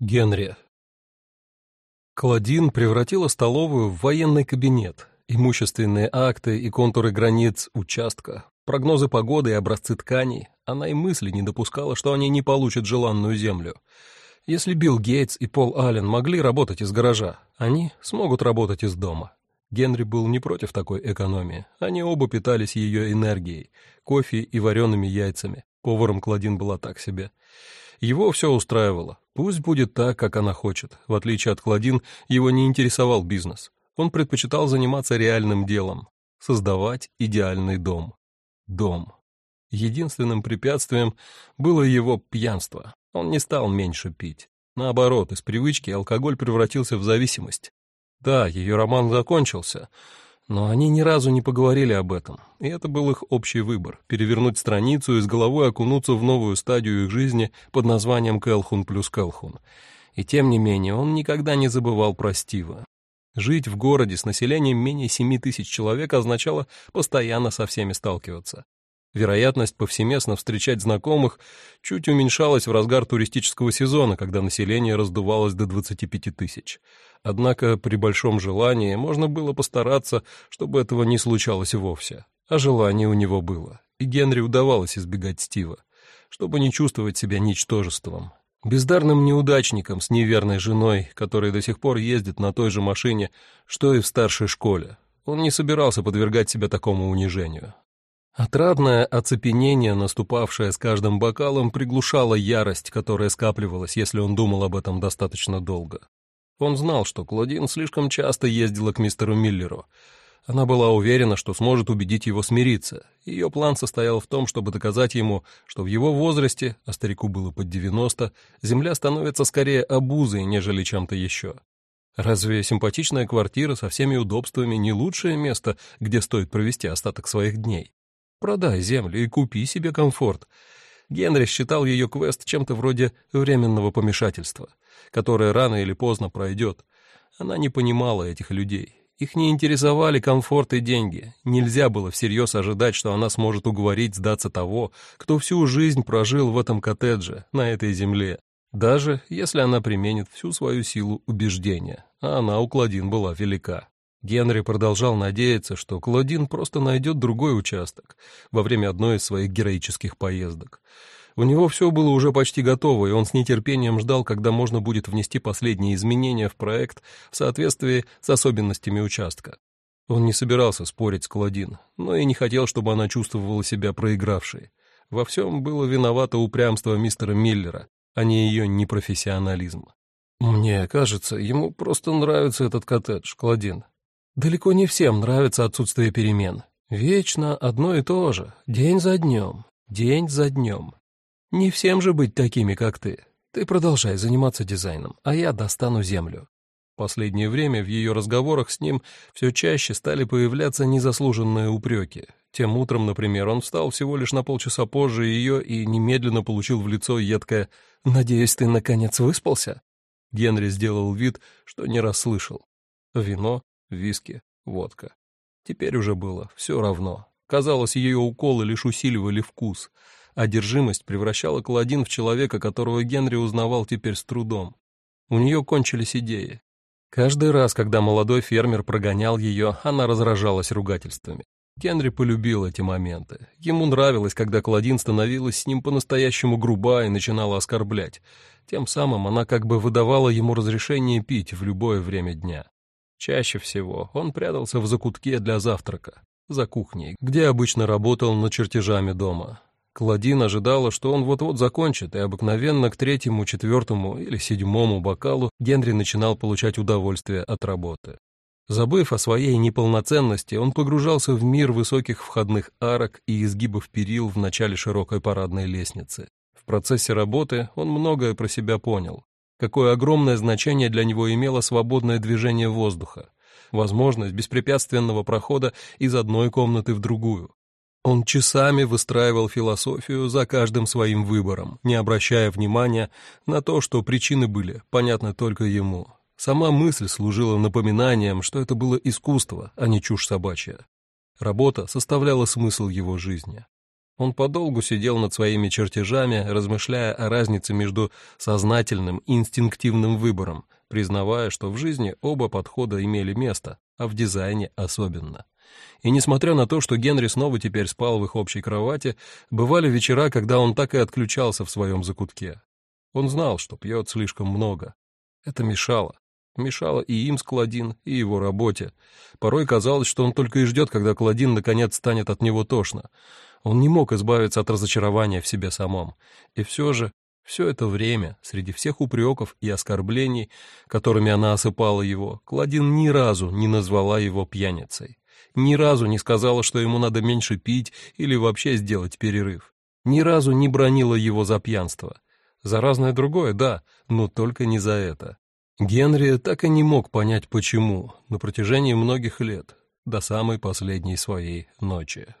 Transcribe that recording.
Генри. Клодин превратила столовую в военный кабинет. Имущественные акты и контуры границ участка, прогнозы погоды и образцы тканей. Она и мысли не допускала, что они не получат желанную землю. Если Билл Гейтс и Пол Аллен могли работать из гаража, они смогут работать из дома. Генри был не против такой экономии. Они оба питались ее энергией, кофе и вареными яйцами. Поваром Клодин была так себе. Его все устраивало. Пусть будет так, как она хочет. В отличие от Клодин, его не интересовал бизнес. Он предпочитал заниматься реальным делом. Создавать идеальный дом. Дом. Единственным препятствием было его пьянство. Он не стал меньше пить. Наоборот, из привычки алкоголь превратился в зависимость. Да, ее роман закончился, но они ни разу не поговорили об этом, и это был их общий выбор — перевернуть страницу и с головой окунуться в новую стадию их жизни под названием «Келхун плюс Келхун». И тем не менее он никогда не забывал про Стива. Жить в городе с населением менее семи тысяч человек означало постоянно со всеми сталкиваться. Вероятность повсеместно встречать знакомых чуть уменьшалась в разгар туристического сезона, когда население раздувалось до 25 тысяч. Однако при большом желании можно было постараться, чтобы этого не случалось вовсе. А желание у него было, и Генри удавалось избегать Стива, чтобы не чувствовать себя ничтожеством. Бездарным неудачником с неверной женой, который до сих пор ездит на той же машине, что и в старшей школе. Он не собирался подвергать себя такому унижению. Отрадное оцепенение, наступавшее с каждым бокалом, приглушало ярость, которая скапливалась, если он думал об этом достаточно долго. Он знал, что Клодин слишком часто ездила к мистеру Миллеру. Она была уверена, что сможет убедить его смириться. Ее план состоял в том, чтобы доказать ему, что в его возрасте, а старику было под 90, земля становится скорее обузой, нежели чем-то еще. Разве симпатичная квартира со всеми удобствами не лучшее место, где стоит провести остаток своих дней? Продай землю и купи себе комфорт. Генри считал ее квест чем-то вроде временного помешательства, которое рано или поздно пройдет. Она не понимала этих людей. Их не интересовали комфорт и деньги. Нельзя было всерьез ожидать, что она сможет уговорить сдаться того, кто всю жизнь прожил в этом коттедже, на этой земле. Даже если она применит всю свою силу убеждения, а она у Кладин была велика. Генри продолжал надеяться, что Клодин просто найдет другой участок во время одной из своих героических поездок. У него все было уже почти готово, и он с нетерпением ждал, когда можно будет внести последние изменения в проект в соответствии с особенностями участка. Он не собирался спорить с Клодин, но и не хотел, чтобы она чувствовала себя проигравшей. Во всем было виновато упрямство мистера Миллера, а не ее непрофессионализм. «Мне кажется, ему просто нравится этот коттедж, Клодин», Далеко не всем нравится отсутствие перемен. Вечно одно и то же, день за днем, день за днем. Не всем же быть такими, как ты. Ты продолжай заниматься дизайном, а я достану землю. Последнее время в ее разговорах с ним все чаще стали появляться незаслуженные упреки. Тем утром, например, он встал всего лишь на полчаса позже ее и немедленно получил в лицо едкое «Надеюсь, ты наконец выспался?» Генри сделал вид, что не расслышал. Вино, виски, водка. Теперь уже было все равно. Казалось, ее уколы лишь усиливали вкус. Одержимость превращала Клодин в человека, которого Генри узнавал теперь с трудом. У нее кончились идеи. Каждый раз, когда молодой фермер прогонял ее, она разражалась ругательствами. Генри полюбил эти моменты. Ему нравилось, когда Клодин становилась с ним по-настоящему груба и начинала оскорблять. Тем самым она как бы выдавала ему разрешение пить в любое время дня. Чаще всего он прятался в закутке для завтрака, за кухней, где обычно работал над чертежами дома. Кладин ожидала, что он вот-вот закончит, и обыкновенно к третьему, четвертому или седьмому бокалу Генри начинал получать удовольствие от работы. Забыв о своей неполноценности, он погружался в мир высоких входных арок и изгибов перил в начале широкой парадной лестницы. В процессе работы он многое про себя понял какое огромное значение для него имело свободное движение воздуха, возможность беспрепятственного прохода из одной комнаты в другую. Он часами выстраивал философию за каждым своим выбором, не обращая внимания на то, что причины были понятны только ему. Сама мысль служила напоминанием, что это было искусство, а не чушь собачья. Работа составляла смысл его жизни. Он подолгу сидел над своими чертежами, размышляя о разнице между сознательным и инстинктивным выбором, признавая, что в жизни оба подхода имели место, а в дизайне особенно. И несмотря на то, что Генри снова теперь спал в их общей кровати, бывали вечера, когда он так и отключался в своем закутке. Он знал, что пьет слишком много. Это мешало. Мешало и им с Клодин, и его работе. Порой казалось, что он только и ждет, когда Клодин наконец станет от него тошно. Он не мог избавиться от разочарования в себе самом. И все же, все это время, среди всех упреков и оскорблений, которыми она осыпала его, Клодин ни разу не назвала его пьяницей ни разу не сказала, что ему надо меньше пить или вообще сделать перерыв. Ни разу не бронила его за пьянство. За разное другое, да, но только не за это. Генри так и не мог понять, почему, на протяжении многих лет, до самой последней своей ночи.